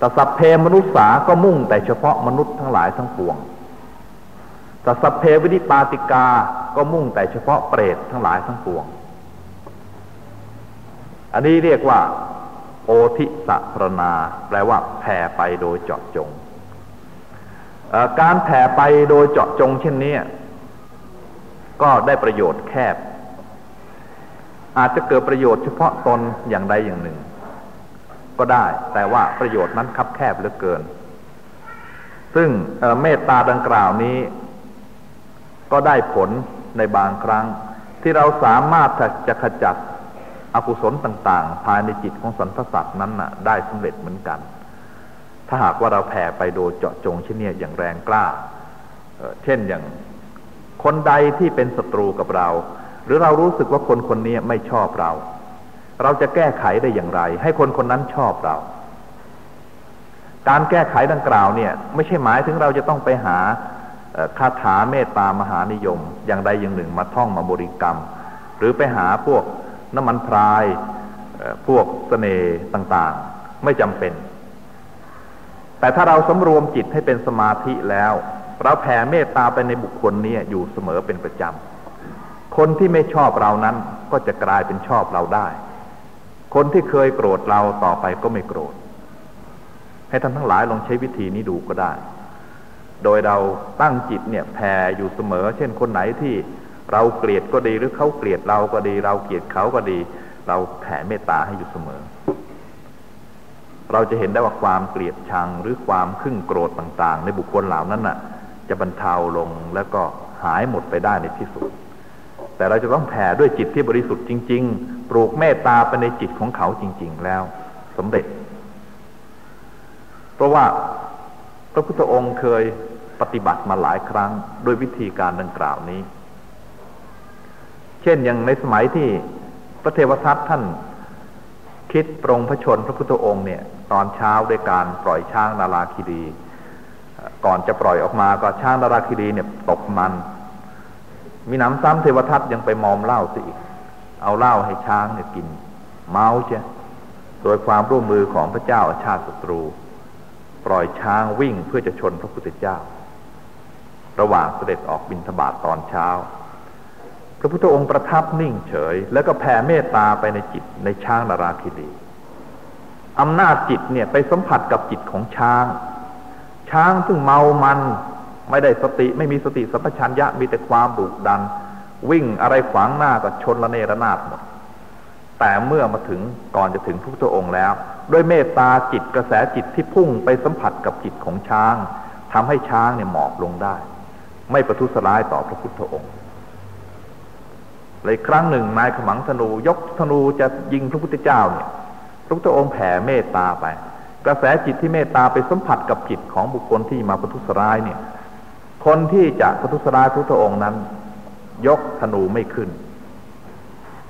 แต่สัพเพมนุษสาก็มุ่งแต่เฉพาะมนุษย์ทั้งหลายทั้งปวงแต่สัพเพวินิปาติกาก็มุ่งแต่เฉพาะเปรตทั้งหลายทั้งปวง อันนี้เรียกว่า โอทิสพรณาแปลว่าแผ่ไปโดยเจาะจง การแผ่ไปโดยเจาะจง เช่นนี้ก็ได้ประโยชน์แคบ อาจจะเกิดประโยชน์เฉพาะตนอย่างใดอย่างหนึ่ง ก็ได้ แต่ว่าประโยชน์นั้นคับแคบเหลือเกิน ซึ่งเมตตาดังกล่าวนี้ ก็ได้ผลในบางครั้ง ที่เราสามารถจะขจัดอกุศลต่าง ๆ ภายในจิตของสันทสัตว์นั้นน่ะ ได้สำเร็จเหมือนกัน ถ้าหากว่าเราแผ่ไปโดยเจาะจงเช่นนี้อย่างแรงกล้า เช่นอย่างคนใดที่เป็นศัตรูกับเรา หรือเรารู้สึกว่าคนคนนี้ไม่ชอบเรา เราจะแก้ไขได้อย่างไร ให้คนคนนั้นชอบเรา การแก้ไขดังกล่าวเนี่ย ไม่ใช่หมายถึงเราจะต้องไปหาคาถาเมตตามหานิยม อย่างใดอย่างหนึ่งมาท่องมาบริกรรม หรือไปหาพวกน้ำมันพรายพวกสเสน่ห์ต่างๆ ไม่จำเป็น แต่ถ้าเราสำรวมจิตให้เป็นสมาธิแล้ว เราแผ่เมตตาไปในบุคคลนี้อยู่เสมอเป็นประจำคนที่ไม่ชอบเรานั้นก็จะกลายเป็นชอบเราได้ คนที่เคยโกรธเราต่อไปก็ไม่โกรธ ให้ท่านทั้งหลายลองใช้วิธีนี้ดูก็ได้ โดยเราตั้งจิตเนี่ยแผ่อยู่เสมอ เช่นคนไหนที่เราเกลียดก็ดีหรือเขาเกลียดเราก็ดี เราเกลียดเขาก็ดี เราแผ่เมตตาให้อยู่เสมอ เราจะเห็นได้ว่าความเกลียดชังหรือความขึ้นโกรธต่าง ๆ ในบุคคลเหล่านั้นน่ะ จะบรรเทาลงแล้วก็หายหมดไปได้ในที่สุด แต่เราจะต้องแผ่ด้วยจิตที่บริสุทธิ์จริง ๆ ปลูกเมตตาไปในจิตของเขาจริง ๆ แล้วสำเร็จ เพราะว่าพระพุทธองค์เคยปฏิบัติมาหลายครั้งโดยวิธีการดังกล่าวนี้ เช่นอย่างในสมัยที่พระเทวทัตท่านคิดปรงพระชนพระพุทธองค์เนี่ย ตอนเช้าด้วยการปล่อยช้างนาราคิรีก่อนจะปล่อยออกมาก็ช้างนาราคิรีเนี่ยตกมัน มีน้ำซ้ำเทวทัตยังไปมอมเหล้าสิอีก เอาเหล้าให้ช้างเนี่ยกิน เมาเจ้โดยความร่วมมือของพระเจ้าอาชาติศัตรู ปล่อยช้างวิ่งเพื่อจะชนพระพุทธเจ้า ระหว่างเสด็จออกบินทบาทตอนเช้า พระพุทธองค์ประทับนิ่งเฉย แล้วก็แผ่เมตตาไปในจิตในช้างนาราคิรีอำนาจจิตเนี่ยไปสัมผัสกับจิตของช้าง ช้างซึ่งเมามันไม่ได้สติไม่มีสติสัมปชัญญะมีแต่ความดุดัน วิ่งอะไรขวางหน้าก็ชนละเนระนาดหมดแต่เมื่อมาถึงก่อนจะถึงพระพุทธองค์แล้ว ด้วยเมตตาจิตกระแสจิตที่พุ่งไปสัมผัสกับจิตของช้างทำให้ช้างเนี่ยหมอบลงได้ ไม่ประทุษร้ายต่อพระพุทธองค์เลยครั้งหนึ่งนายขมังธนูยกธนูจะยิงพระพุทธเจ้าเนี่ย พระพุทธองค์แผ่เมตตาไป กระแสจิตที่เมตตาไปสัมผัสกับจิตของบุคคลที่มาประทุษร้ายเนี่ย คนที่จะประทุษร้ายพระพุทธองค์นั้น ยกธนูไม่ขึ้น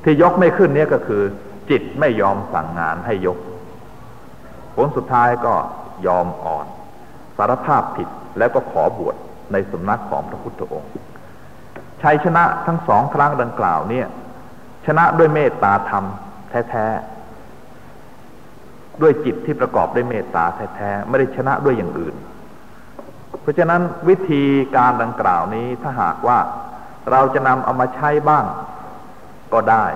ที่ยกไม่ขึ้นเนี่ยก็คือ จิตไม่ยอมสั่งงานให้ยก ผลสุดท้ายก็ยอมอ่อน สารภาพผิดแล้วก็ขอบวชในสำนักของพระพุทธองค์ ชัยชนะทั้งสองครั้งดังกล่าวเนี่ย ชนะด้วยเมตตาธรรมแท้ๆ ด้วยจิตที่ประกอบด้วยเมตตาแท้ๆ ไม่ได้ชนะด้วยอย่างอื่น เพราะฉะนั้นวิธีการดังกล่าวนี้ถ้าหากว่า เราจะนำเอามาใช้บ้างก็ได้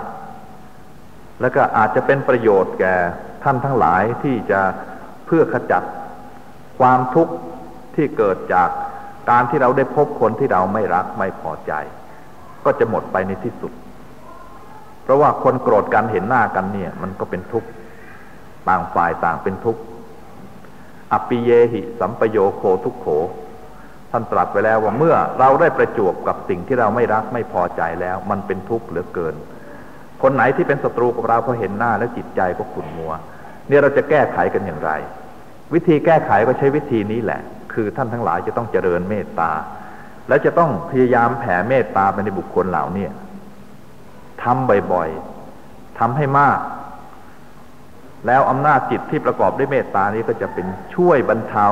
แล้วก็อาจจะเป็นประโยชน์แก่ท่านทั้งหลายที่จะเพื่อขจัดความทุกข์ที่เกิดจากการที่เราได้พบคนที่เราไม่รักไม่พอใจ ก็จะหมดไปในที่สุด เพราะว่าคนโกรธกันเห็นหน้ากันเนี่ย มันก็เป็นทุกข์ต่างฝ่ายต่างเป็นทุกข์อปิเยหิสัมปโยโคทุกโข ท่านตรัสไปแล้วว่าเมื่อเราได้ประจวบกับสิ่งที่เราไม่รักไม่พอใจแล้ว มันเป็นทุกข์เหลือเกิน คนไหนที่เป็นศัตรูกับเราพอเห็นหน้าแล้วจิตใจก็ขุ่นมัว เนี่ยเราจะแก้ไขกันอย่างไร วิธีแก้ไขก็ใช้วิธีนี้แหละ คือท่านทั้งหลายจะต้องเจริญเมตตา และจะต้องพยายามแผ่เมตตาไปในบุคคลเหล่านี้ทำบ่อยๆทำให้มาก แล้วอำนาจจิตที่ประกอบด้วยเมตตานี้ก็จะเป็นช่วยบรรเทา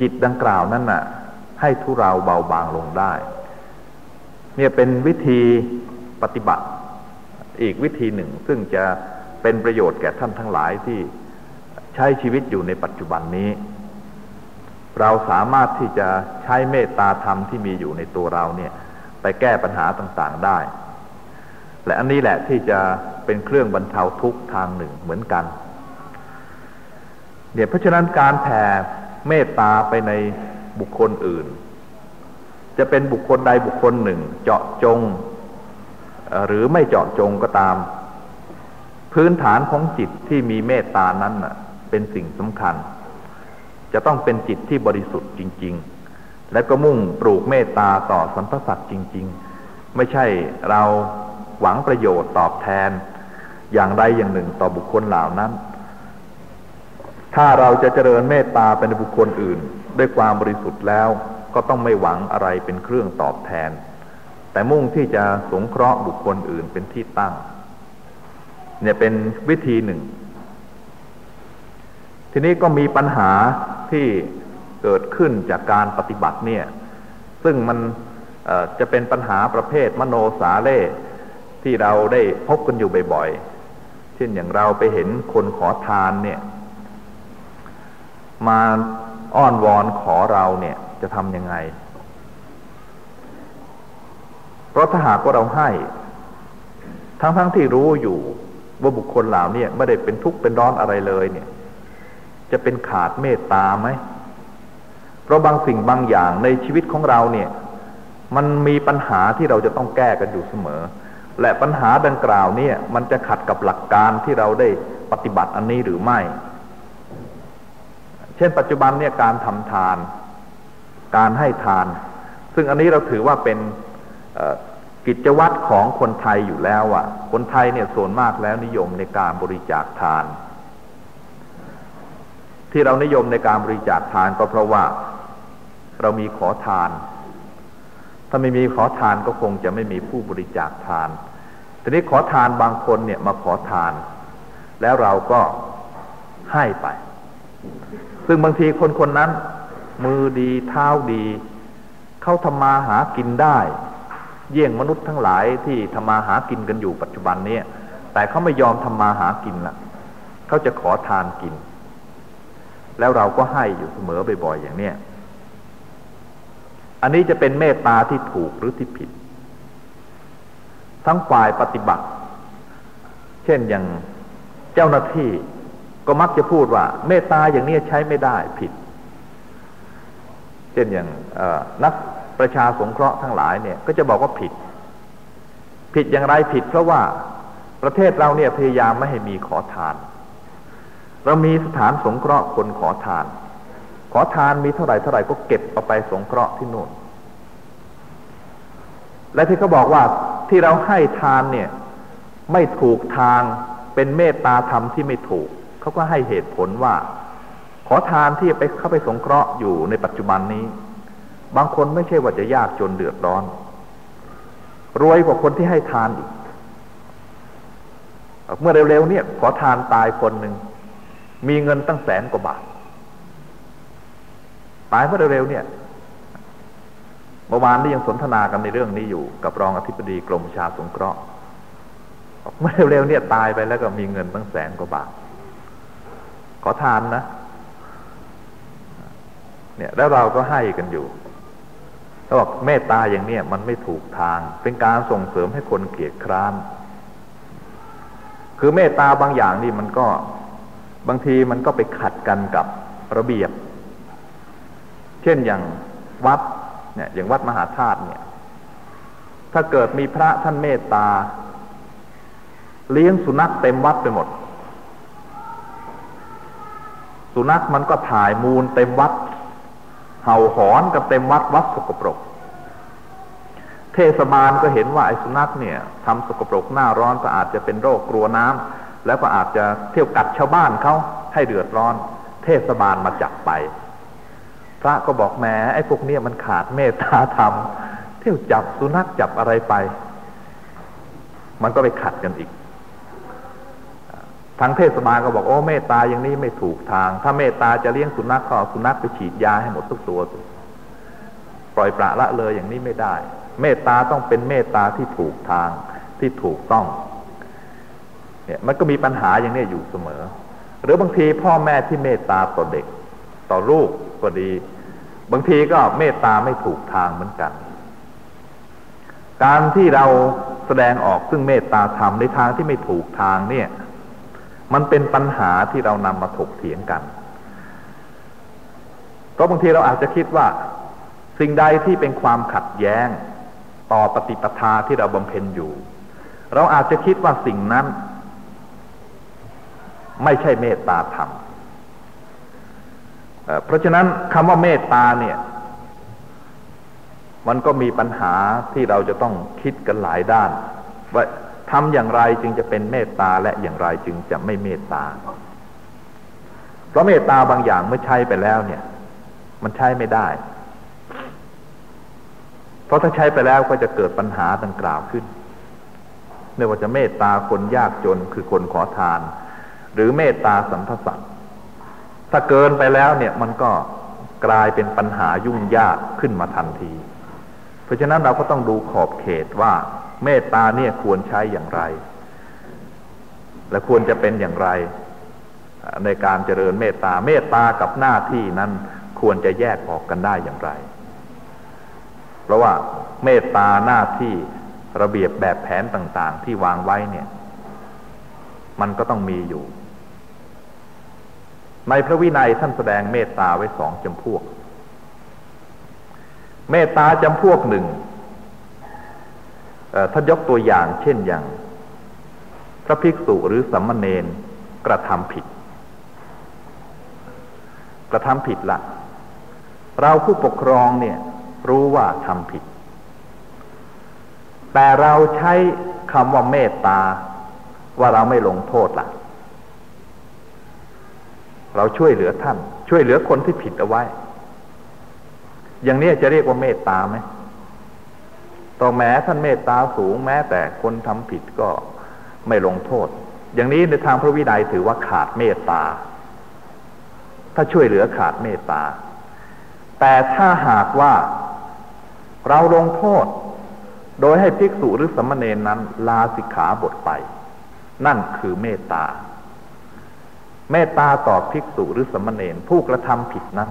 จิตดังกล่าวนั้นน่ะ ให้ทุเราเบาบางลงได้ เนี่ยเป็นวิธีปฏิบัติ อีกวิธีหนึ่ง ซึ่งจะเป็นประโยชน์แก่ท่านทั้งหลายที่ใช้ชีวิตอยู่ในปัจจุบันนี้ เราสามารถที่จะใช้เมตตาธรรมที่มีอยู่ในตัวเราเนี่ย ไปแก้ปัญหาต่างๆได้ และอันนี้แหละที่จะเป็นเครื่องบรรเทาทุกข์ทางหนึ่งเหมือนกันเนี่ยเพราะฉะนั้นการแผ่ เมตตาไปในบุคคลอื่น จะเป็นบุคคลใดบุคคลหนึ่ง เจาะจง หรือไม่เจาะจงก็ตาม พื้นฐานของจิตที่มีเมตตานั้นเป็นสิ่งสำคัญ จะต้องเป็นจิตที่บริสุทธิ์จริง ๆ และก็มุ่งปลูกเมตตาต่อสรรพสัตว์จริง ๆ ไม่ใช่เราหวังประโยชน์ตอบแทน อย่างใดอย่างหนึ่งต่อบุคคลเหล่านั้น ถ้าเราจะเจริญเมตตาเป็นบุคคลอื่น ด้วยความบริสุทธิ์แล้ว ก็ต้องไม่หวังอะไรเป็นเครื่องตอบแทน แต่มุ่งที่จะสงเคราะห์บุคคลอื่นเป็นที่ตั้ง เนี่ยเป็นวิธีหนึ่ง ทีนี้ก็มีปัญหาที่เกิดขึ้นจากการปฏิบัติเนี่ย ซึ่งมันจะเป็นปัญหาประเภทมโนสาเล่ที่เราได้พบกันอยู่บ่อยๆ เช่นอย่างเราไปเห็นคนขอทานเนี่ย มาอ้อนวอนขอเราเนี่ยจะทำยังไง เพราะถ้าหากว่าเราให้ ทั้งๆทที่รู้อยู่ว่าบุคคลเหล่านี้ไม่ได้เป็นทุกข์เป็นร้อนอะไรเลยเนี่ย จะเป็นขาดเมตตาไหม เพราะบางสิ่งบางอย่างในชีวิตของเราเนี่ย มันมีปัญหาที่เราจะต้องแก้กันอยู่เสมอ และปัญหาดังกล่าวเนี่ย มันจะขัดกับหลักการที่เราได้ปฏิบัติอันนี้หรือไม่ ช่นปัจจุบันเนี่ยการทำทาน การให้ทาน ซึ่งอันนี้เราถือว่าเป็นกิจวัตรของคนไทยอยู่แล้วอะ คนไทยเนี่ยส่วนมากแล้วนิยมในการบริจาคทาน ที่เรานิยมในการบริจาคทานก็เพราะว่าเรามีขอทาน ถ้าไม่มีขอทานก็คงจะไม่มีผู้บริจาคทาน ทีนี้ขอทานบางคนเนี่ยมาขอทาน แล้วเราก็ให้ไป ซึ่งบางทีคนคนนั้น มือดีเท้าดี เขาทำมาหากินได้ เยี่ยงมนุษย์ทั้งหลายที่ทำมาหากินกันอยู่ปัจจุบันนี้แต่เขาไม่ยอมทำมาหากินละ่ะเขาจะขอทานกิน แล้วเราก็ให้อยู่เสมอบ่อยๆอย่างเนี้ยอันนี้จะเป็นเมตตาที่ถูกหรือที่ผิด ทั้งฝ่ายปฏิบัติ เช่นอย่างเจ้าหน้าที่ ก็มักจะพูดว่า เมตตาอย่างนี้ใช้ไม่ได้ผิด เช่นอย่างนักประชาสงเคราะห์ทั้งหลายเนี่ย ก็จะบอกว่าผิด ผิดอย่างไรผิด เพราะว่าประเทศเราเนี่ยพยายามไม่ให้มีขอทาน เรามีสถานสงเคราะห์คนขอทาน ขอทานมีเท่าไหร่เท่าไหร่ก็เก็บเอาไปสงเคราะห์ที่นู่น และที่เขาบอกว่าที่เราให้ทานเนี่ย ไม่ถูกทางเป็นเมตตาธรรมที่ไม่ถูก เขาก็ให้เหตุผลว่า ขอทานที่ไปเข้าไปสงเคราะห์อยู่ในปัจจุบันนี้ บางคนไม่ใช่ว่าจะยากจนเดือดร้อน รวยกว่าคนที่ให้ทานอีก เมื่อเร็วๆเนี่ย ขอทานตายคนหนึ่งมีเงินตั้งแสนกว่าบาทตายเมื่อเร็วๆเนี่ยเมื่อวานนี้ยังสนทนากันในเรื่องนี้อยู่ กับรองอธิบดีกรมชาสงเคราะห์เมื่อเร็วๆเนี่ยตายไปแล้วก็มีเงินตั้งแสนกว่าบาท ขอทานนะ เนี่ยแล้วเราก็ให้กันอยู่เขาบอกเมตตาอย่างเนี้ยมันไม่ถูกทาง เป็นการส่งเสริมให้คนเกลียดคร้าน คือเมตตาบางอย่างนี่มันก็บางทีมันก็ไปขัดกันกับระเบียบ เช่นอย่างวัดเนี่ยอย่างวัดมหาธาตุเนี่ย ถ้าเกิดมีพระท่านเมตตา เลี้ยงสุนัขเต็มวัดไปหมด สุนัขมันก็ถ่ายมูลเต็มวัด เห่าหอนกับเต็มวัดวัดสกปรก เทศบาลก็เห็นว่าไอ้สุนัขเนี่ยทำสกปรกหน้าร้อนก็อาจจะเป็นโรคกลัวน้ำแล้วก็อาจจะเที่ยวกัดชาวบ้านเขาให้เดือดร้อน เทศบาลมาจับไป พระก็บอกแม้ไอ้พวกเนี้ยมันขาดเมตตาธรรม เที่ยวจับสุนัขจับอะไรไป มันก็ไปขัดกันอีก ทางเทศบาลก็บอกโอ้เมตตาอย่างนี้ไม่ถูกทาง ถ้าเมตตาจะเลี้ยงสุนัขก็สุนัขไปฉีดยาให้หมดทุกตัวปล่อยปละละเลยอย่างนี้ไม่ได้ เมตตาต้องเป็นเมตตาที่ถูกทางที่ถูกต้อง เนี่ยมันก็มีปัญหาอย่างนี้อยู่เสมอ หรือบางทีพ่อแม่ที่เมตตาต่อเด็ก ต่อลูกก็ดี บางทีก็เมตตาไม่ถูกทางเหมือนกัน การที่เราแสดงออกซึ่งเมตตาธรรมในทางที่ไม่ถูกทางเนี่ย มันเป็นปัญหาที่เรานำมาถกเถียงกัน เพราะบางทีเราอาจจะคิดว่า สิ่งใดที่เป็นความขัดแย้ง ต่อปฏิปทาที่เราบำเพ็ญอยู่ เราอาจจะคิดว่าสิ่งนั้น ไม่ใช่เมตตาธรรมเพราะฉะนั้นคำว่าเมตตาเนี่ย มันก็มีปัญหาที่เราจะต้องคิดกันหลายด้านว่า ทำอย่างไรจึงจะเป็นเมตตาและอย่างไรจึงจะไม่เมตตา เพราะเมตตาบางอย่างเมื่อใช้ไปแล้วเนี่ย มันใช้ไม่ได้ เพราะถ้าใช้ไปแล้วก็จะเกิดปัญหาดังกล่าวขึ้นไม่ว่าจะเมตตาคนยากจนคือคนขอทาน หรือเมตตาสัมพสัตถ้าเกินไปแล้วเนี่ยมันก็กลายเป็นปัญหายุ่งยากขึ้นมาทันที เพราะฉะนั้นเราก็ต้องดูขอบเขตว่า เมตตาเนี่ยควรใช้อย่างไร และควรจะเป็นอย่างไร ในการเจริญเมตตา เมตตากับหน้าที่นั้นควรจะแยกออกกันได้อย่างไร เพราะว่าเมตตาหน้าที่ระเบียบแบบแผนต่างๆ ที่วางไว้เนี่ย มันก็ต้องมีอยู่ ในพระวินัยท่านแสดงเมตตาไว้สองจำพวก เมตตาจำพวกหนึ่ง ท่านยกตัวอย่างเช่นอย่าง พระภิกษุหรือสัมมเนนกระทำผิด กระทำผิดละเราผู้ปกครองเนี่ย รู้ว่าทำผิด แต่เราใช้คำว่าเมตตา ว่าเราไม่ลงโทษละ่ะ เราช่วยเหลือท่าน ช่วยเหลือคนที่ผิดเอาไว้ อย่างนี้จะเรียกว่าเมตตาไหม ต่อแม้ท่านเมตตาสูงแม้แต่คนทำผิดก็ไม่ลงโทษ อย่างนี้ในทางพระวินัยถือว่าขาดเมตตา ถ้าช่วยเหลือขาดเมตตา แต่ถ้าหากว่าเราลงโทษ โดยให้ภิกษุหรือสมณเณรนั้น ลาสิกขาบทไป นั่นคือเมตตา เมตตาต่อภิกษุหรือสมณเณรผู้กระทำผิดนั้น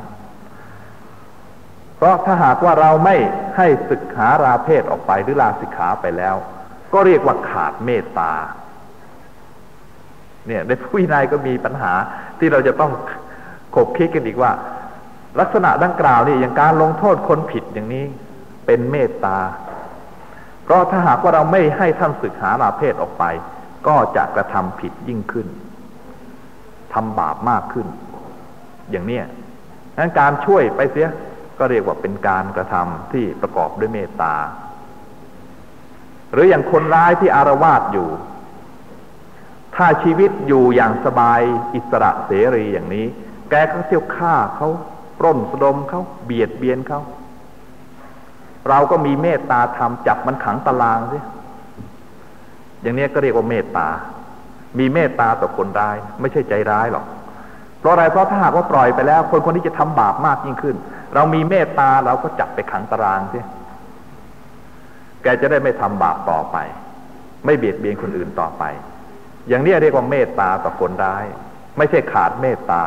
เพราะถ้าหากว่าเราไม่ให้ศึกขาราเพศออกไปหรือลาสิกขาไปแล้ว ก็เรียกว่าขาดเมตตา เนี่ยในผู้วินัยก็มีปัญหาที่เราจะต้องขบคิดกันอีกว่า ลักษณะดังกล่าวนี่อย่างการลงโทษคนผิดอย่างนี้เป็นเมตตา เพราะถ้าหากว่าเราไม่ให้ท่านศึกหาลาเพศออกไป ก็จะกระทำผิดยิ่งขึ้นทำบาปมากขึ้น อย่างเนี้ยนั้นการช่วยไปเสีย ก็เรียกว่าเป็นการกระทำที่ประกอบด้วยเมตตา หรืออย่างคนร้ายที่อารวาสอยู่ ถ้าชีวิตอยู่อย่างสบายอิสระเสรีอย่างนี้ แกก็เที่ยวฆ่าเขาปล้นสะดมเขาเบียดเบียนเขาเราก็มีเมตตาทำจับมันขังตารางสิอย่างนี้ก็เรียกว่าเมตตา มีเมตตาต่อคนร้าย ไม่ใช่ใจร้ายหรอก เพราะอะไรเพราะถ้าหากว่าปล่อยไปแล้ว คนคนนี้จะทำบาปมากยิ่งขึ้น เรามีเมตตาเราก็จับไปขังตารางสิแกจะได้ไม่ทำบาปต่อไป ไม่เบียดเบียนคนอื่นต่อไป อย่างนี้เรียกว่าเมตตาต่อคนร้าย ไม่ใช่ขาดเมตตา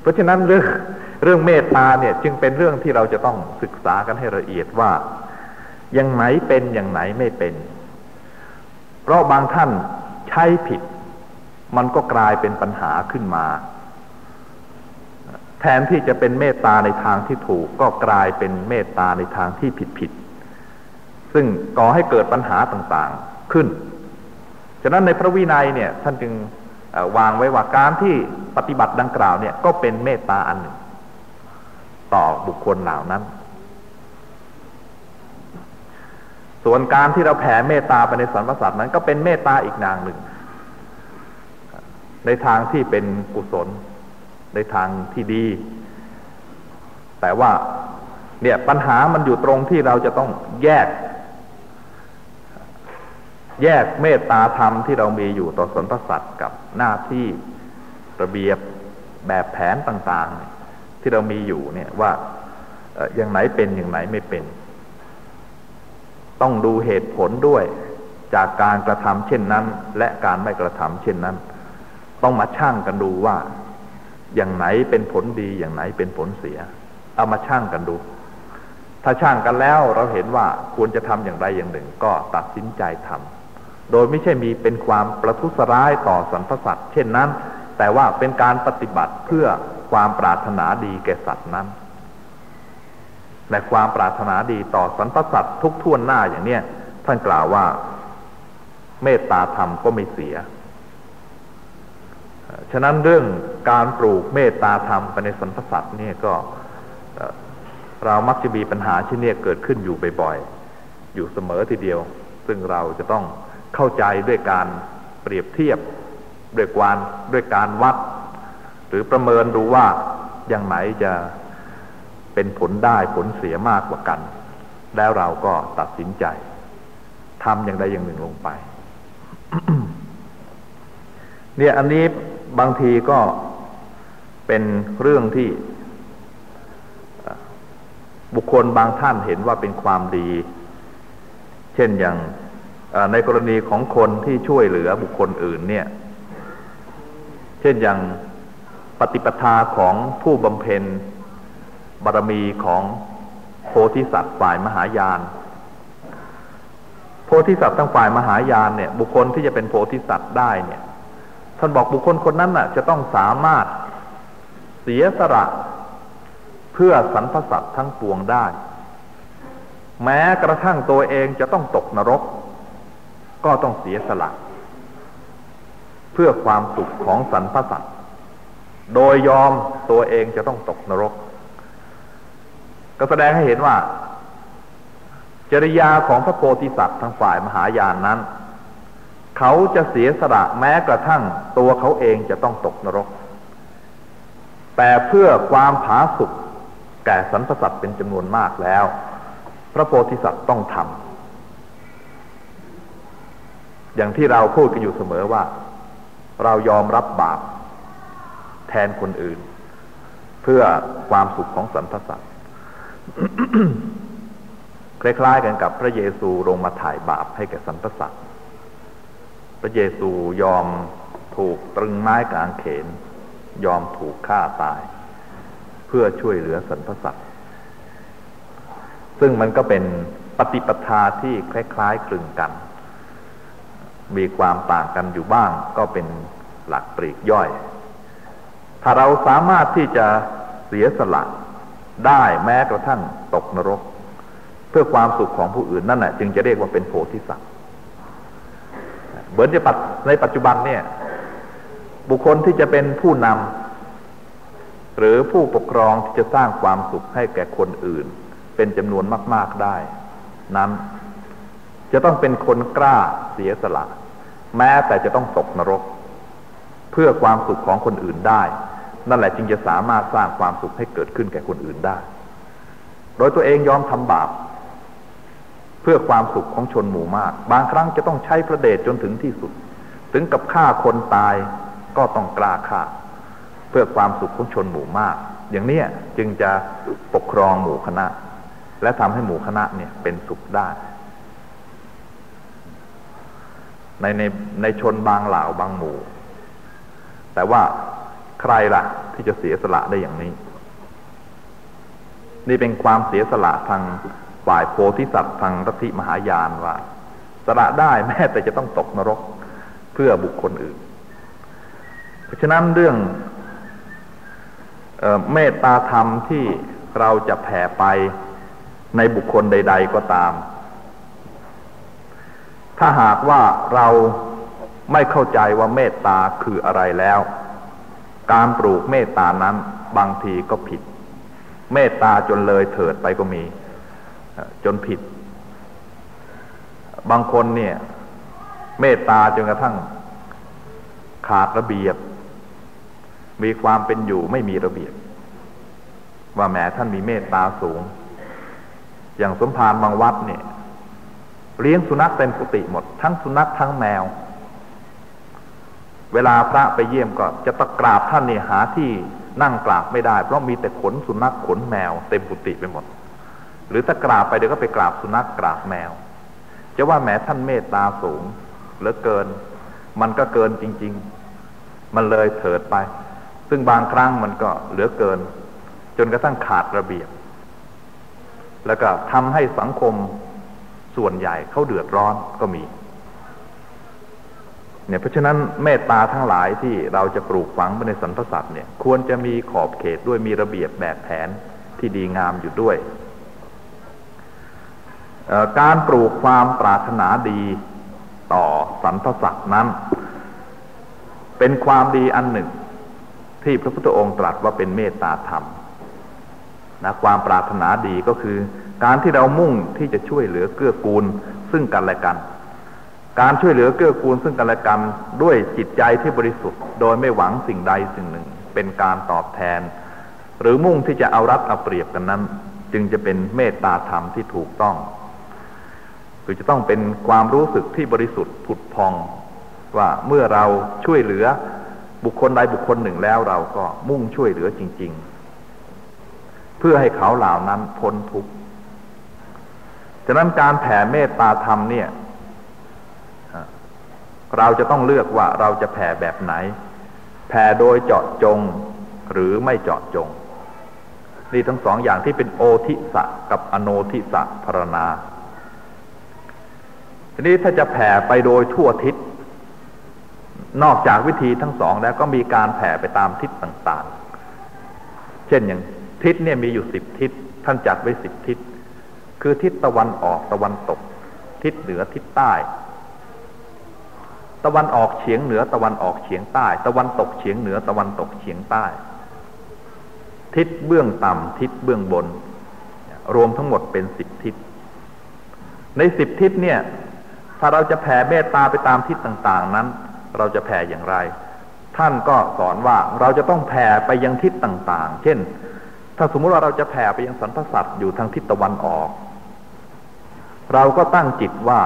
เพราะฉะนั้นเรื่องเรื่องเมตตาเนี่ยจึงเป็นเรื่องที่เราจะต้องศึกษากันให้ละเอียดว่าอย่างไหนเป็นอย่างไหนไม่เป็น เพราะบางท่านใช้ผิด มันก็กลายเป็นปัญหาขึ้นมา แทนที่จะเป็นเมตตาในทางที่ถูกก็กลายเป็นเมตตาในทางที่ผิดผิดซึ่งก่อให้เกิดปัญหาต่างๆขึ้น ฉะนั้นในพระวินัยเนี่ยท่านจึงวางไว้ว่าการที่ปฏิบัติดังกล่าวเนี่ยก็เป็นเมตตาอันหนึ่ง ต่อบุคคลเหล่านั้น ส่วนการที่เราแผ่เมตตาไปในสรรพสัตว์นั้นก็เป็นเมตตาอีกนางหนึ่ง ในทางที่เป็นกุศล ในทางที่ดี แต่ว่าเนี่ยปัญหามันอยู่ตรงที่เราจะต้องแยก แยกเมตตาธรรมที่เรามีอยู่ต่อสนพสัตว์กับหน้าที่ระเบียบแบบแผนต่าง ๆ ที่เรามีอยู่เนี่ยว่าอย่างไหนเป็นอย่างไหนไม่เป็น ต้องดูเหตุผลด้วยจากการกระทำเช่นนั้น และการไม่กระทำเช่นนั้น ต้องมาช่างกันดูว่า อย่างไหนเป็นผลดีอย่างไหนเป็นผลเสีย เอามาช่างกันดู ถ้าช่างกันแล้วเราเห็นว่าควรจะทำอย่างใดอย่างหนึ่ง ก็ตัดสินใจทำโดยไม่ใช่มีเป็นความประทุษร้ายต่อสรรพสัตว์เช่นนั้น แต่ว่าเป็นการปฏิบัติเพื่อความปรารถนาดีแก่สัตว์นั้นและความปรารถนาดีต่อสรรพสัตว์ทุกท่วนหน้าอย่างเนี้ยท่านกล่าวว่า เมตตาธรรมก็ไม่เสีย ฉะนั้นเรื่องการปลูกเมตตาธรรมไปในสรรพสัตว์เนี่ยก็เรามักจะมีปัญหาเช่นนี้เกิดขึ้นอยู่บ่อยๆ อยู่เสมอทีเดียว ซึ่งเราจะต้องเข้าใจด้วยการเปรียบเทียบด้วยการด้วยการวัด หรือประเมินดูว่าอย่างไหนจะเป็นผลได้ผลเสียมากกว่ากัน แล้วเราก็ตัดสินใจทำอย่างใดอย่างหนึ่งลงไป เนี่ยอันนี้ บางทีก็เป็นเรื่องที่บุคคลบางท่านเห็นว่าเป็นความดี เช่นอย่างในกรณีของคนที่ช่วยเหลือบุคคลอื่นเนี่ย เช่นอย่างปฏิปทาของผู้บำเพ็ญบารมีของโพธิสัตว์ฝ่ายมหายาน โพธิสัตว์ทั้งฝ่ายมหายานเนี่ย บุคคลที่จะเป็นโพธิสัตว์ได้เนี่ย ท่านบอกบุคคลคนนั้นน่ะ จะต้องสามารถเสียสละเพื่อสรรพสัตว์ทั้งปวงได้ แม้กระทั่งตัวเองจะต้องตกนรก ก็ต้องเสียสละ เพื่อความสุขของสรรพสัตว์โดยยอมตัวเองจะต้องตกนรก ก็แสดงให้เห็นว่า จริยาของพระโพธิสัตว์ทั้งฝ่ายมหายานนั้น เขาจะเสียสละแม้กระทั่งตัวเขาเองจะต้องตกนรก แต่เพื่อความผาสุกแก่สรรพสัตว์เป็นจำนวนมากแล้ว พระโพธิสัตว์ต้องทำอย่างที่เราพูดกันอยู่เสมอว่า เรายอมรับบาปแทนคนอื่น เพื่อความสุขของสรรพสัตว์คล้ายๆกันกับพระเยซูลงมาถ่ายบาปให้แก่สรรพสัตว์ พระเยซูยอมถูกตรึงไม้กลางเขน ยอมถูกฆ่าตาย เพื่อช่วยเหลือสรรพสัตว์ซึ่งมันก็เป็นปฏิปทาที่คล้ายๆคลึงกัน มีความต่างกันอยู่บ้าง ก็เป็นหลักปรีกย่อย ถ้าเราสามารถที่จะเสียสละได้แม้กระทั่งตกนรก เพื่อความสุขของผู้อื่นนั่นแหละจึงจะเรียกว่าเป็นโพธิสัตว์ เหมือนจะปัดในปัจจุบันเนี่ย บุคคลที่จะเป็นผู้นำหรือผู้ปกครองที่จะสร้างความสุขให้แก่คนอื่น เป็นจำนวนมาก ๆได้ นั้น จะต้องเป็นคนกล้าเสียสละ แม้แต่จะต้องตกนรก เพื่อความสุขของคนอื่นได้ นั่นแหละจึงจะสามารถสร้างความสุขให้เกิดขึ้นแก่คนอื่นได้ โดยตัวเองยอมทำบาป เพื่อความสุขของชนหมู่มาก บางครั้งจะต้องใช้พระเดชจนถึงที่สุด ถึงกับฆ่าคนตายก็ต้องกล้าฆ่า เพื่อความสุขของชนหมู่มาก อย่างนี้จึงจะปกครองหมู่คณะ และทำให้หมู่คณะเนี่ยเป็นสุขได้ในในในชนบางเหล่าบางหมู่ แต่ว่าใครล่ะ ที่จะเสียสละได้อย่างนี้ นี่เป็นความเสียสละทาง ฝ่ายโพธิสัตว์ทางรัติมหายานว่าสละได้แม้แต่จะต้องตกนรกเพื่อบุคคลอื่น เพราะฉะนั้นเรื่องเมตตาธรรมที่เราจะแผ่ไปในบุคคลใด ๆก็ตาม ถ้าหากว่าเราไม่เข้าใจว่าเมตตาคืออะไรแล้ว การปลูกเมตตานั้นบางทีก็ผิด เมตตาจนเลยเถิดไปก็มี จนผิด บางคนเนี่ย เมตตาจนกระทั่ง ขาดระเบียบ มีความเป็นอยู่ไม่มีระเบียบ ว่าแม้ท่านมีเมตตาสูง อย่างสมภารบางวัดเนี่ย เลี้ยงสุนัขเต็มกุฏิหมด ทั้งสุนัขทั้งแมว เวลาพระไปเยี่ยมก็จะตะกราบท่านเนี่ยหาที่นั่งกราบไม่ได้ เพราะมีแต่ขนสุนัขขนแมว เต็มกุฏิไปหมด หรือถ้ากราบไปเดี๋ยวก็ไปกราบสุนัขกราบแมว จะว่าแม้ท่านเมตตาสูงเหลือเกิน มันก็เกินจริง ๆ มันเลยเถิดไป ซึ่งบางครั้งมันก็เหลือเกิน จนกระทั่งขาดระเบียบ แล้วก็ทำให้สังคมส่วนใหญ่เขาเดือดร้อนก็มี เนี่ยเพราะฉะนั้นเมตตาทั้งหลายที่เราจะปลูกฝังไปในสรรพสัตว์เนี่ย ควรจะมีขอบเขตด้วยมีระเบียบแบบแผนที่ดีงามอยู่ด้วย การปลูกความปรารถนาดีต่อสรรพสัตว์นั้น เป็นความดีอันหนึ่ง ที่พระพุทธองค์ตรัสว่าเป็นเมตตาธรรมนะความปรารถนาดีก็คือ การที่เรามุ่งที่จะช่วยเหลือเกื้อกูลซึ่งกันและกัน การช่วยเหลือเกื้อกูลซึ่งกันและกันด้วยจิตใจที่บริสุทธิ์ โดยไม่หวังสิ่งใดสิ่งหนึ่ง เป็นการตอบแทน หรือมุ่งที่จะเอารัดเอาเปรียบกันนั้น จึงจะเป็นเมตตาธรรมที่ถูกต้อง คือจะต้องเป็นความรู้สึกที่บริสุทธิ์ผุดพอง ว่าเมื่อเราช่วยเหลือบุคคลใดบุคคลหนึ่งแล้วเราก็มุ่งช่วยเหลือจริง ๆ เพื่อให้เขาเหล่านั้นพ้นทุกข์ฉะนั้นการแผ่เมตตาธรรมเนี่ย เราจะต้องเลือกว่าเราจะแผ่แบบไหน แผ่โดยเจาะจงหรือไม่เจาะจง นี่ทั้งสองอย่างที่เป็นโอทิสะกับอโนทิสะพรณา ทีนี้ถ้าจะแผ่ไปโดยทั่วทิศ นอกจากวิธีทั้งสองแล้วก็มีการแผ่ไปตามทิศต่างๆ เช่นอย่างทิศเนี่ยมีอยู่สิบทิศ ท่านจัดไว้สิบทิศ คือทิศตะวันออกตะวันตก ทิศเหนือทิศใต้ ตะวันออกเฉียงเหนือตะวันออกเฉียงใต้ ตะวันตกเฉียงเหนือตะวันตกเฉียงใต้ ทิศเบื้องต่ำทิศเบื้องบน รวมทั้งหมดเป็นสิบทิศ ในสิบทิศเนี่ย ถ้าเราจะแผ่เมตตาไปตามทิศต่างๆนั้น เราจะแผ่อย่างไร ท่านก็สอนว่าเราจะต้องแผ่ไปยังทิศต่างๆ เช่น ถ้าสมมุติว่าเราจะแผ่ไปยังสรรพสัตว์อยู่ทางทิศตะวันออก เราก็ตั้งจิตว่า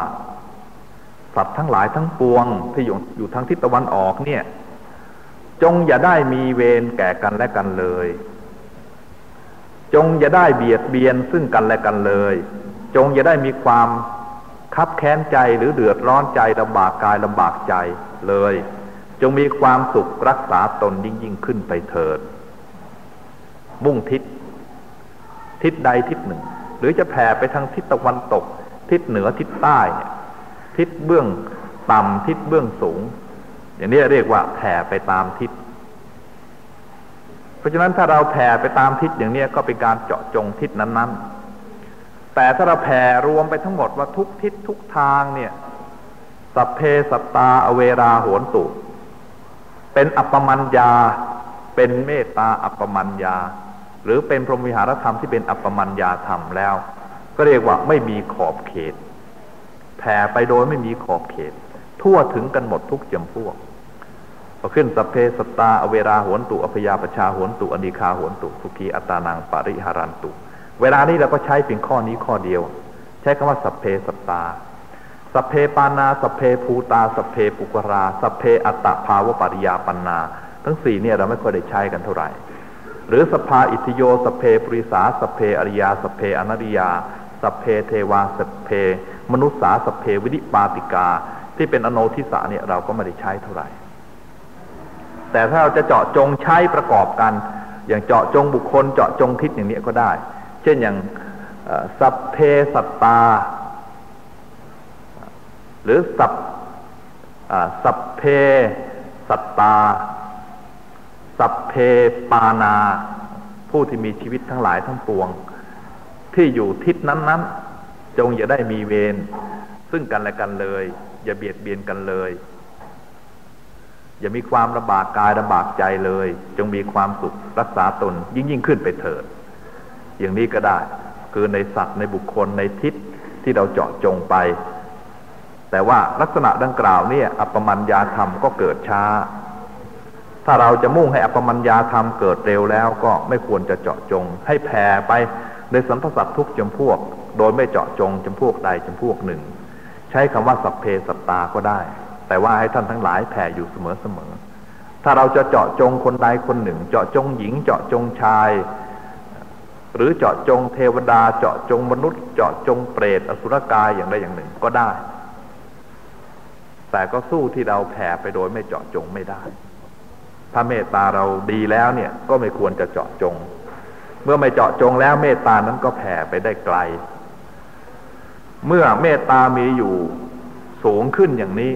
สัตว์ทั้งหลายทั้งปวงที่อยู่อยู่ทางทิศตะวันออกเนี่ย จงอย่าได้มีเวรแก่กันและกันเลย จงอย่าได้เบียดเบียนซึ่งกันและกันเลย จงอย่าได้มีความ คับแค้นใจหรือเดือดร้อนใจลำบากกายลำบากใจเลย จงมีความสุขรักษาตนยิ่งยิ่งขึ้นไปเถิด มุ่งทิศ ทิศใดทิศหนึ่ง หรือจะแผ่ไปทางทิศตะวันตก ทิศเหนือทิศใต้เนี่ยทิศเบื้องต่ำทิศเบื้องสูง อย่างนี้เรียกว่าแผ่ไปตามทิศ เพราะฉะนั้นถ้าเราแผ่ไปตามทิศอย่างนี้ก็เป็นการเจาะจงทิศนั้นๆ แต่ถ้าเราแผ่รวมไปทั้งหมดว่าทุกทิศทุกทางเนี่ย สัพเพสัตตาอเวราโหนตุ เป็นอัปปมัญญา เป็นเมตตาอัปปมัญญา หรือเป็นพรหมวิหารธรรมที่เป็นอัปปมัญญาธรรมแล้ว ก็เรียกว่าไม่มีขอบเขต แผ่ไปโดยไม่มีขอบเขต ทั่วถึงกันหมดทุกจำพวกพอขึ้นสัพเพสตาอเวราโหนตุอพยาปชาโหนตุอนิคาโหนตุสุขีอัตานังปริหารันตุ เวลานี้เราก็ใช้เพียงข้อนี้ข้อเดียว ใช้คำว่าสัพเพสัตตา สัพเพปานาสัพเพภูตา สัพเพปุกรา สัพเพอัตตภาวปริยาปันนา ทั้งสี่เนี่ยเราไม่ค่อยได้ใช้กันเท่าไหร่ หรือสัพพาอิตถิโย สัพเพปุริสา สัพเพอริยา สัพเพอนาริยา สัพเพเทวา สัพเพ มนุสสา สัพเพวินิปาติกา ที่เป็นอโนธิโสเนี่ยเราก็ไม่ได้ใช้เท่าไหร่ แต่ถ้าเราจะเจาะจงใช้ประกอบกัน อย่างเจาะจงบุคคลเจาะจงทิศอย่างนี้ก็ได้ เช่นอย่างสัพเพสัตตา หรือสัพสัพเพสัตตา สัพเพปานา ผู้ที่มีชีวิตทั้งหลายทั้งปวง ที่อยู่ทิศนั้น ๆ จงอย่าได้มีเวรซึ่งกันและกันเลย อย่าเบียดเบียนกันเลย อย่ามีความลำบากกายลำบากใจเลย จงมีความสุขรักษาตนยิ่งยิ่งขึ้นไปเถิด อย่างนี้ก็ได้ คือในสัตว์ในบุคคลในทิศที่เราเจาะจงไป แต่ว่าลักษณะดังกล่าวเนี่ยอัปมัญญาธรรมก็เกิดช้า ถ้าเราจะมุ่งให้อัปปมัญญาธรรมเกิดเร็วแล้วก็ไม่ควรจะเจาะจง ให้แผ่ไปในสัมพสัตทุกจำพวก โดยไม่เจาะจงจำพวกใดจำพวกหนึ่ง ใช้คำว่าสัพเพสัตตาก็ได้ แต่ว่าให้ท่านทั้งหลายแผ่อยู่เสมอเสมอถ้าเราจะเจาะจงคนใดคนหนึ่ง เจาะจงหญิงเจาะจงชาย หรือเจาะจงเทวดาเจาะจงมนุษย์ เจาะจงเปรตอสุรกายอย่างใดอย่างหนึ่งก็ได้ แต่ก็สู้ที่เราแผ่ไปโดยไม่เจาะจงไม่ได้ ถ้าเมตตาเราดีแล้วเนี่ยก็ไม่ควรจะเจาะจง เมื่อไม่เจาะจงแล้วเมตตานั้นก็แผ่ไปได้ไกล เมื่อเมตตามีอยู่สูงขึ้นอย่างนี้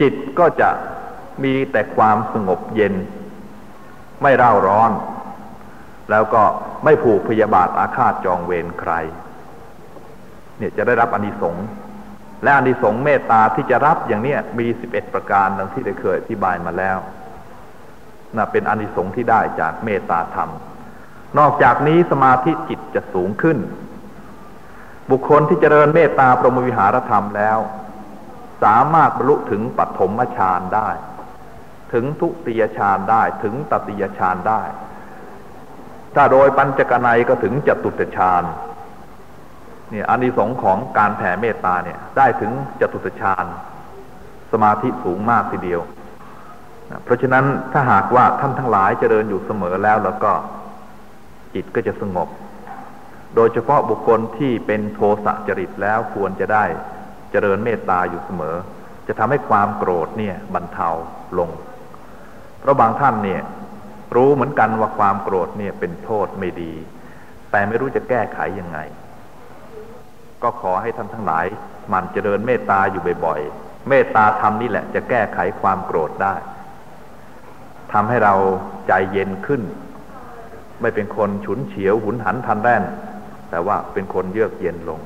จิตก็จะมีแต่ความสงบเย็น ไม่เร่าร้อน แล้วก็ไม่ผูกพยาบาทอาฆาตจองเวรใคร เนี่ยจะได้รับอนิสงส์และอนิสงส์เมตตาที่จะรับอย่างเนี้ยมีสิบเอ็ดประการดังที่ได้เคยอธิบายมาแล้วนะเป็นอนิสงส์ที่ได้จากเมตตาธรรม นอกจากนี้สมาธิจิตจะสูงขึ้น บุคคลที่เจริญเมตตาพรหมวิหารธรรมแล้ว สามารถบรรลุถึงปัถมฌานได้ ถึงทุติยฌานได้ถึงตติยฌานได้ ถ้าโดยปัญจกนัยก็ถึงจตุตฌานเนี่ยอานิสงส์ของการแผ่เมตตาเนี่ย ได้ถึงจตุตฌานสมาธิสูงมากทีเดียว เพราะฉะนั้นถ้าหากว่าท่านทั้งหลายเจริญอยู่เสมอแล้วแล้วก็จิตก็จะสงบ โดยเฉพาะบุคคลที่เป็นโทสะจริตแล้วควรจะได้เจริญเมตตาอยู่เสมอ จะทำให้ความโกรธเนี่ยบรรเทาลง เพราะบางท่านเนี่ย รู้เหมือนกันว่าความโกรธเนี่ยเป็นโทษไม่ดี แต่ไม่รู้จะแก้ไขยังไง ก็ขอให้ท่านทั้งหลาย มันเจริญเมตตาอยู่บ่อยๆ เมตตาธรรมนี่แหละจะแก้ไขความโกรธได้ทำให้เราใจเย็นขึ้น ไม่เป็นคนฉุนเฉียวหุนหันทันแร่น แต่ว่าเป็นคนเยือกเย็นลง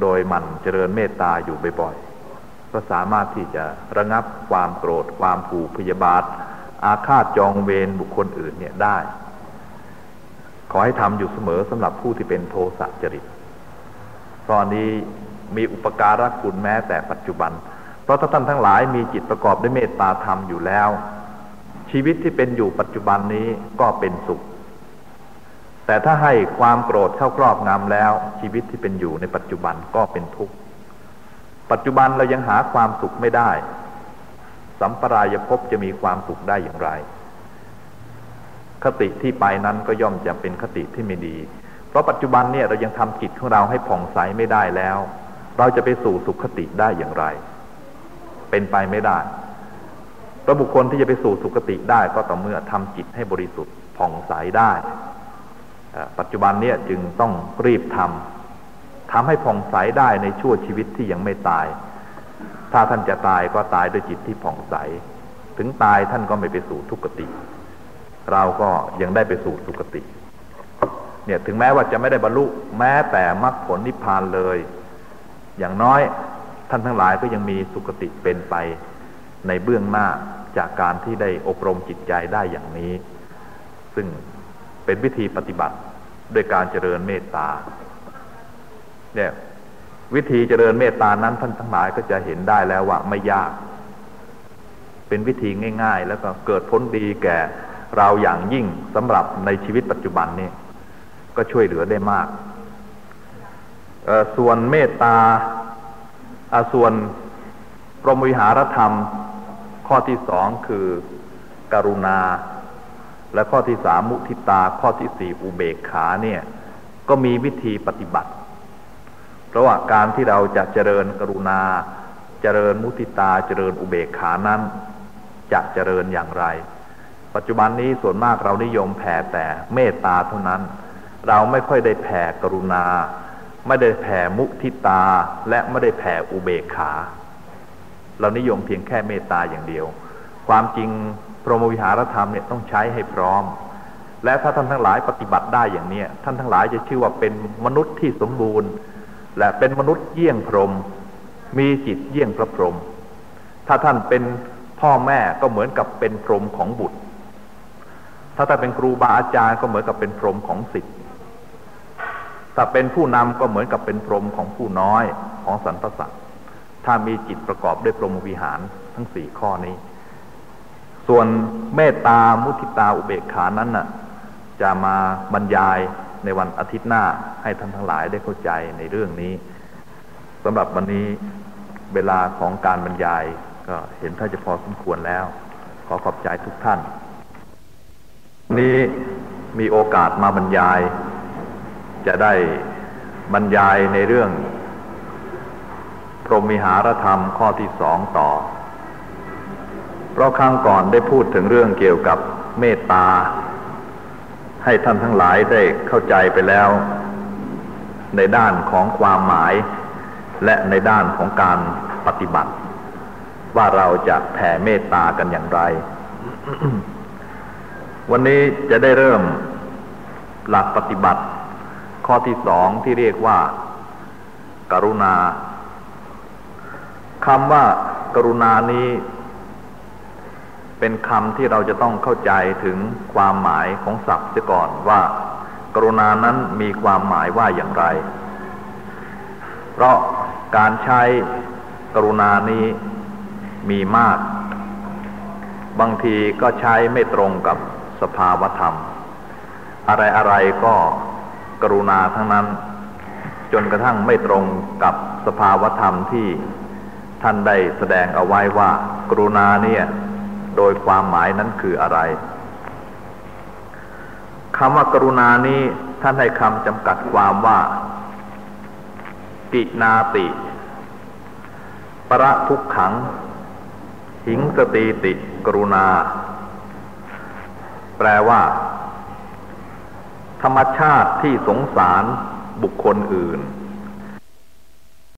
โดยมันเจริญเมตตาอยู่บ่อยๆ ก็สามารถที่จะระงับความโกรธ ความผูกพยาบาท อาฆาตจองเวรบุคคลอื่นเนี่ยได้ ขอให้ทำอยู่เสมอสำหรับผู้ที่เป็นโทสะจริตตอนนี้มีอุปการะคุณแม้แต่ปัจจุบัน เพราะถ้าท่านทั้งหลายมีจิตประกอบด้วยเมตตาธรรมอยู่แล้ว ชีวิตที่เป็นอยู่ปัจจุบันนี้ก็เป็นสุข แต่ถ้าให้ความโกรธเข้าครอบงำแล้ว ชีวิตที่เป็นอยู่ในปัจจุบันก็เป็นทุกข์ ปัจจุบันเรายังหาความสุขไม่ได้ สัมปรายภพจะมีความสุขได้อย่างไร คติที่ไปนั้นก็ย่อมจะเป็นคติที่ไม่ดี เพราะปัจจุบันเนี่ยเรายังทำจิตของเราให้ผ่องใสไม่ได้แล้ว เราจะไปสู่สุขคติได้อย่างไร เป็นไปไม่ได้พระบุคคลที่จะไปสู่สุขติได้ก็ต่อเมื่อทำจิตให้บริสุทธิ์ผ่องใสได้ ปัจจุบันเนี่ยจึงต้องรีบทำทำให้ผ่องใสได้ในชั่วชีวิตที่ยังไม่ตาย ถ้าท่านจะตายก็ตายด้วยจิตที่ผ่องใส ถึงตายท่านก็ไม่ไปสู่ทุกขติ เราก็ยังได้ไปสู่สุขติ เนี่ยถึงแม้ว่าจะไม่ได้บรรลุแม้แต่มรรคผลนิพพานเลย อย่างน้อยท่านทั้งหลายก็ยังมีสุคติเป็นไปในเบื้องหน้าจากการที่ได้อบรมจิตใจได้อย่างนี้ ซึ่งเป็นวิธีปฏิบัติด้วยการเจริญเมตตาเนี่ย วิธีเจริญเมตตานั้นท่านทั้งหลายก็จะเห็นได้แล้วว่าไม่ยาก เป็นวิธีง่าย ๆ แล้วก็เกิดผลดีแก่เราอย่างยิ่งสำหรับในชีวิตปัจจุบันนี้ก็ช่วยเหลือได้มาก ส่วนเมตตาส่วนพรหมวิหารธรรม ข้อที่สองคือ กรุณา และข้อที่สามมุทิตา ข้อที่สี่อุเบกขาเนี่ย ก็มีวิธีปฏิบัติ เพราะว่าการที่เราจะเจริญกรุณา เจริญมุทิตาเจริญอุเบกขานั้น จะเจริญอย่างไร ปัจจุบันนี้ส่วนมากเรานิยมแผ่แต่เมตตาเท่านั้น เราไม่ค่อยได้แผ่กรุณา ไม่ได้แผ่มุทิตาและไม่ได้แผ่อุเบกขา เรานิยมเพียงแค่เมตตาอย่างเดียว ความจริงพรหมวิหารธรรมเนี่ยต้องใช้ให้พร้อม และถ้าท่านทั้งหลายปฏิบัติได้อย่างเนี้ท่านทั้งหลายจะชื่อว่าเป็นมนุษย์ที่สมบูรณ์ และเป็นมนุษย์เยี่ยงพรหมมีจิตเยี่ยงพระพรหมถ้าท่านเป็นพ่อแม่ก็เหมือนกับเป็นพรหมของบุตร ถ้าท่านเป็นครูบาอาจารย์ก็เหมือนกับเป็นพรหมของศิษย์ถ้าเป็นผู้นำก็เหมือนกับเป็นพรหมของผู้น้อยของสรรพสัตว์ถ้ามีจิตประกอบด้วยพรหมวิหารทั้งสี่ข้อนี้ ส่วนเมตตามุทิตาอุเบกขานั้นน่ะ จะมาบรรยาย ในวันอาทิตย์หน้าให้ท่านทั้งหลายได้เข้าใจในเรื่องนี้สำหรับวันนี้เวลาของการบรรยายก็เห็นถ้าจะพอสมควรแล้ว ขอขอบใจทุกท่าน นี้มีโอกาสมาบรรยาย จะได้บรรยายในเรื่อง พรหมิหารธรรมข้อที่สองต่อ เพราะครั้งก่อนได้พูดถึงเรื่องเกี่ยวกับเมตตา ให้ท่านทั้งหลายได้เข้าใจไปแล้ว ในด้านของความหมาย และในด้านของการปฏิบัติ ว่าเราจะแผ่เมตตากันอย่างไร วันนี้จะได้เริ่มหลักปฏิบัติ ข้อที่สองที่เรียกว่าการุณาคำว่าการุณานี้ เป็นคำที่เราจะต้องเข้าใจถึงความหมายของศัพท์เสียก่อนว่า กรุณานั้นมีความหมายว่าอย่างไร เพราะการใช้กรุณานี้มีมาก บางทีก็ใช้ไม่ตรงกับสภาวธรรม อะไรอะไรก็กรุณาทั้งนั้น จนกระทั่งไม่ตรงกับสภาวธรรมที่ท่านได้แสดงเอาไว้ว่า กรุณาเนี่ย โดยความหมายนั้นคืออะไรคำว่ากรุณานี้ท่านให้คำจำกัดความว่า กินาติ ประทุกขัง หิงสตีติ กรุณา แปลว่า ธรรมชาติที่สงสารบุคคลอื่น